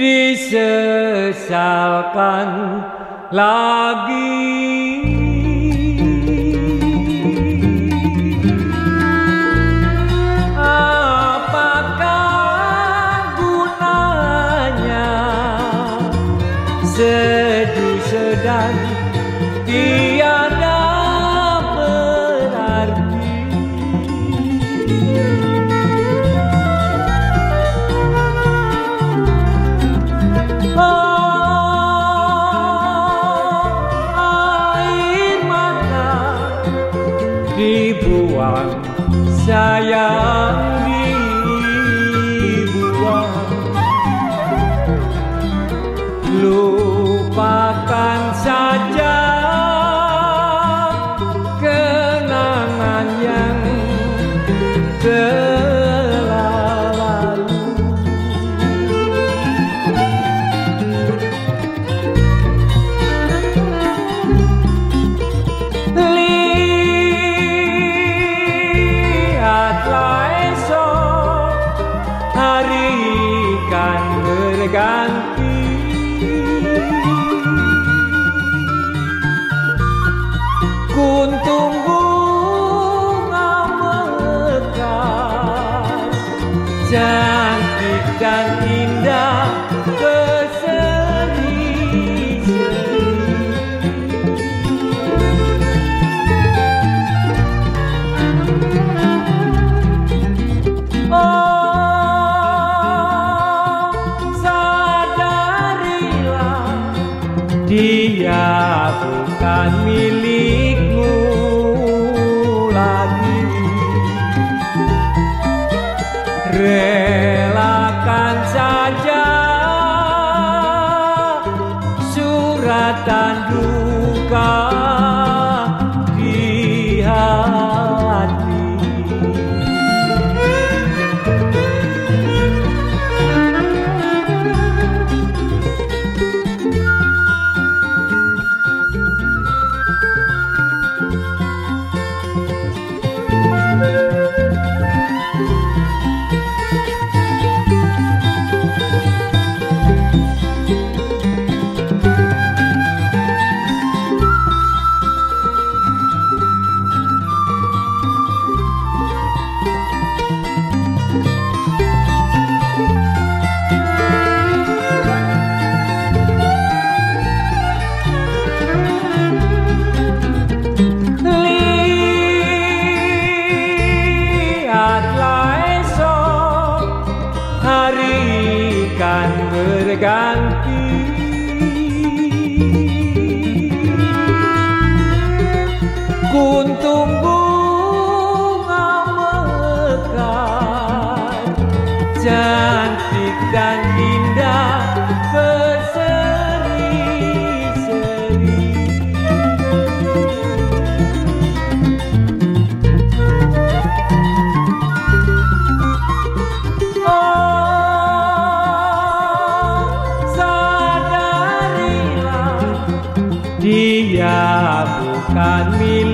Disesalkan lagi. Apakah gunanya sedih sedang tiada 就往下摇 berganti Kuntung bunga mekar Cantik dan indah dia bukan milikmu lagi. Relakan berganti Kuntung bunga mekar dia bukan milik